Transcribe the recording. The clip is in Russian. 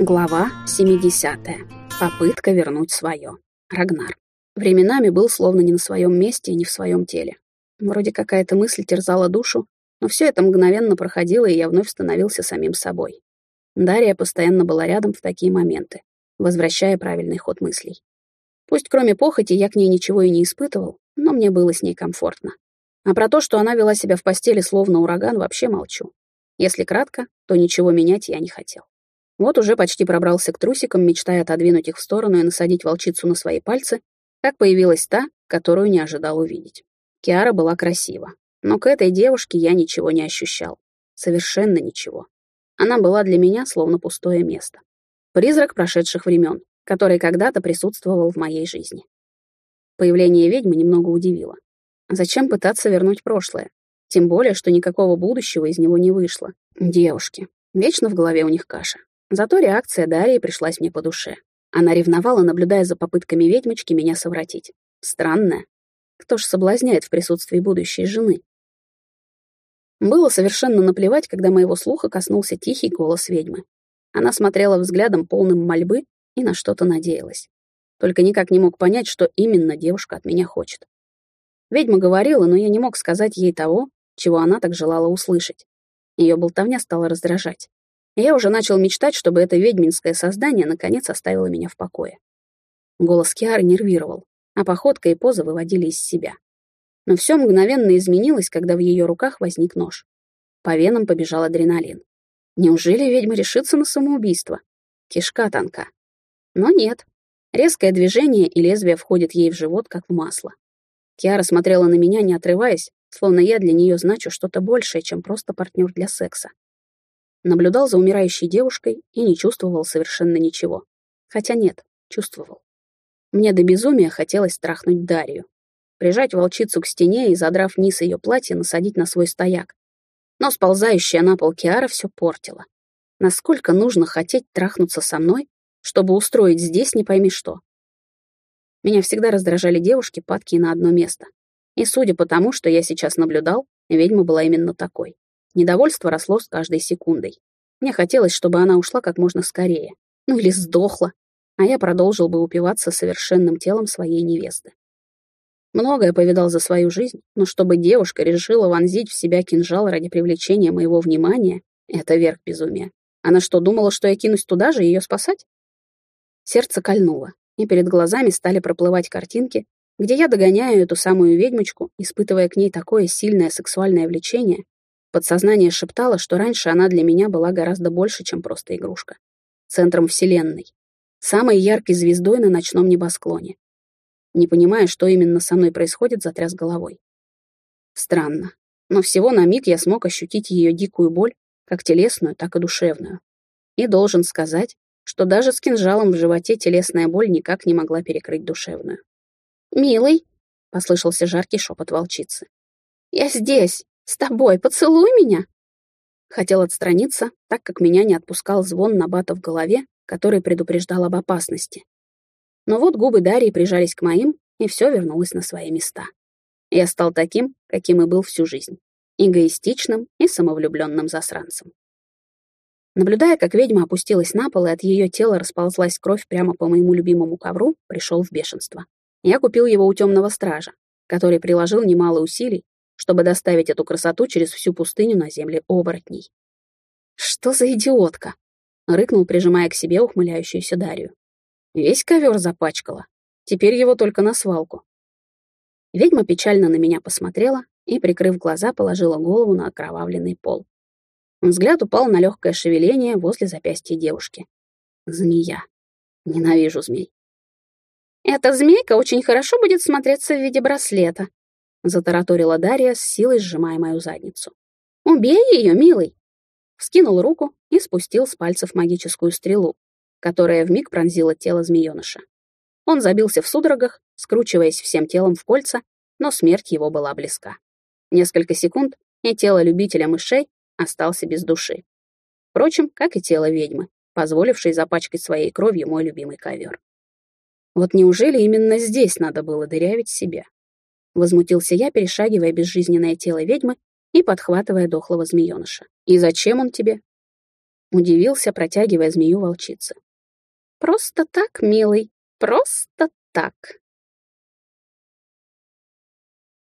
Глава 70. Попытка вернуть свое. Рагнар. Временами был словно не на своем месте и не в своем теле. Вроде какая-то мысль терзала душу, но все это мгновенно проходило, и я вновь становился самим собой. Дарья постоянно была рядом в такие моменты, возвращая правильный ход мыслей. Пусть кроме похоти я к ней ничего и не испытывал, но мне было с ней комфортно. А про то, что она вела себя в постели словно ураган, вообще молчу. Если кратко, то ничего менять я не хотел. Вот уже почти пробрался к трусикам, мечтая отодвинуть их в сторону и насадить волчицу на свои пальцы, как появилась та, которую не ожидал увидеть. Киара была красива, но к этой девушке я ничего не ощущал. Совершенно ничего. Она была для меня словно пустое место. Призрак прошедших времен, который когда-то присутствовал в моей жизни. Появление ведьмы немного удивило. Зачем пытаться вернуть прошлое? Тем более, что никакого будущего из него не вышло. Девушки. Вечно в голове у них каша. Зато реакция Дарьи пришлась мне по душе. Она ревновала, наблюдая за попытками ведьмочки меня совратить. Странная. Кто ж соблазняет в присутствии будущей жены? Было совершенно наплевать, когда моего слуха коснулся тихий голос ведьмы. Она смотрела взглядом полным мольбы и на что-то надеялась. Только никак не мог понять, что именно девушка от меня хочет. Ведьма говорила, но я не мог сказать ей того, чего она так желала услышать. Ее болтовня стала раздражать. Я уже начал мечтать, чтобы это ведьминское создание наконец оставило меня в покое. Голос Киары нервировал, а походка и поза выводили из себя. Но все мгновенно изменилось, когда в ее руках возник нож. По венам побежал адреналин. Неужели ведьма решится на самоубийство? Кишка тонка. Но нет. Резкое движение, и лезвие входит ей в живот, как в масло. Киара смотрела на меня, не отрываясь, словно я для нее значу что-то большее, чем просто партнер для секса наблюдал за умирающей девушкой и не чувствовал совершенно ничего. Хотя нет, чувствовал. Мне до безумия хотелось страхнуть Дарью, прижать волчицу к стене и, задрав низ ее платья, насадить на свой стояк. Но сползающая на пол Киара все портила. Насколько нужно хотеть трахнуться со мной, чтобы устроить здесь не пойми что. Меня всегда раздражали девушки, падкие на одно место. И судя по тому, что я сейчас наблюдал, ведьма была именно такой. Недовольство росло с каждой секундой. Мне хотелось, чтобы она ушла как можно скорее. Ну или сдохла. А я продолжил бы упиваться совершенным телом своей невесты. Многое повидал за свою жизнь, но чтобы девушка решила вонзить в себя кинжал ради привлечения моего внимания, это верх безумия. Она что, думала, что я кинусь туда же ее спасать? Сердце кольнуло, и перед глазами стали проплывать картинки, где я догоняю эту самую ведьмочку, испытывая к ней такое сильное сексуальное влечение, Подсознание шептало, что раньше она для меня была гораздо больше, чем просто игрушка. Центром Вселенной. Самой яркой звездой на ночном небосклоне. Не понимая, что именно со мной происходит, затряс головой. Странно. Но всего на миг я смог ощутить ее дикую боль, как телесную, так и душевную. И должен сказать, что даже с кинжалом в животе телесная боль никак не могла перекрыть душевную. «Милый!» — послышался жаркий шепот волчицы. «Я здесь!» «С тобой, поцелуй меня!» Хотел отстраниться, так как меня не отпускал звон набата в голове, который предупреждал об опасности. Но вот губы Дарьи прижались к моим, и все вернулось на свои места. Я стал таким, каким и был всю жизнь. Эгоистичным и самовлюбленным засранцем. Наблюдая, как ведьма опустилась на пол, и от ее тела расползлась кровь прямо по моему любимому ковру, пришел в бешенство. Я купил его у темного стража, который приложил немало усилий, чтобы доставить эту красоту через всю пустыню на земле оборотней. «Что за идиотка?» — рыкнул, прижимая к себе ухмыляющуюся Дарью. «Весь ковер запачкала. Теперь его только на свалку». Ведьма печально на меня посмотрела и, прикрыв глаза, положила голову на окровавленный пол. Взгляд упал на легкое шевеление возле запястья девушки. Змея. Ненавижу змей. «Эта змейка очень хорошо будет смотреться в виде браслета», — затараторила Дарья, с силой сжимая мою задницу. «Убей ее, милый!» Вскинул руку и спустил с пальцев магическую стрелу, которая вмиг пронзила тело змееныша. Он забился в судорогах, скручиваясь всем телом в кольца, но смерть его была близка. Несколько секунд, и тело любителя мышей остался без души. Впрочем, как и тело ведьмы, позволившей запачкать своей кровью мой любимый ковер. Вот неужели именно здесь надо было дырявить себя? Возмутился я, перешагивая безжизненное тело ведьмы и подхватывая дохлого змееныша. «И зачем он тебе?» Удивился, протягивая змею волчица. Просто так, милый, просто так.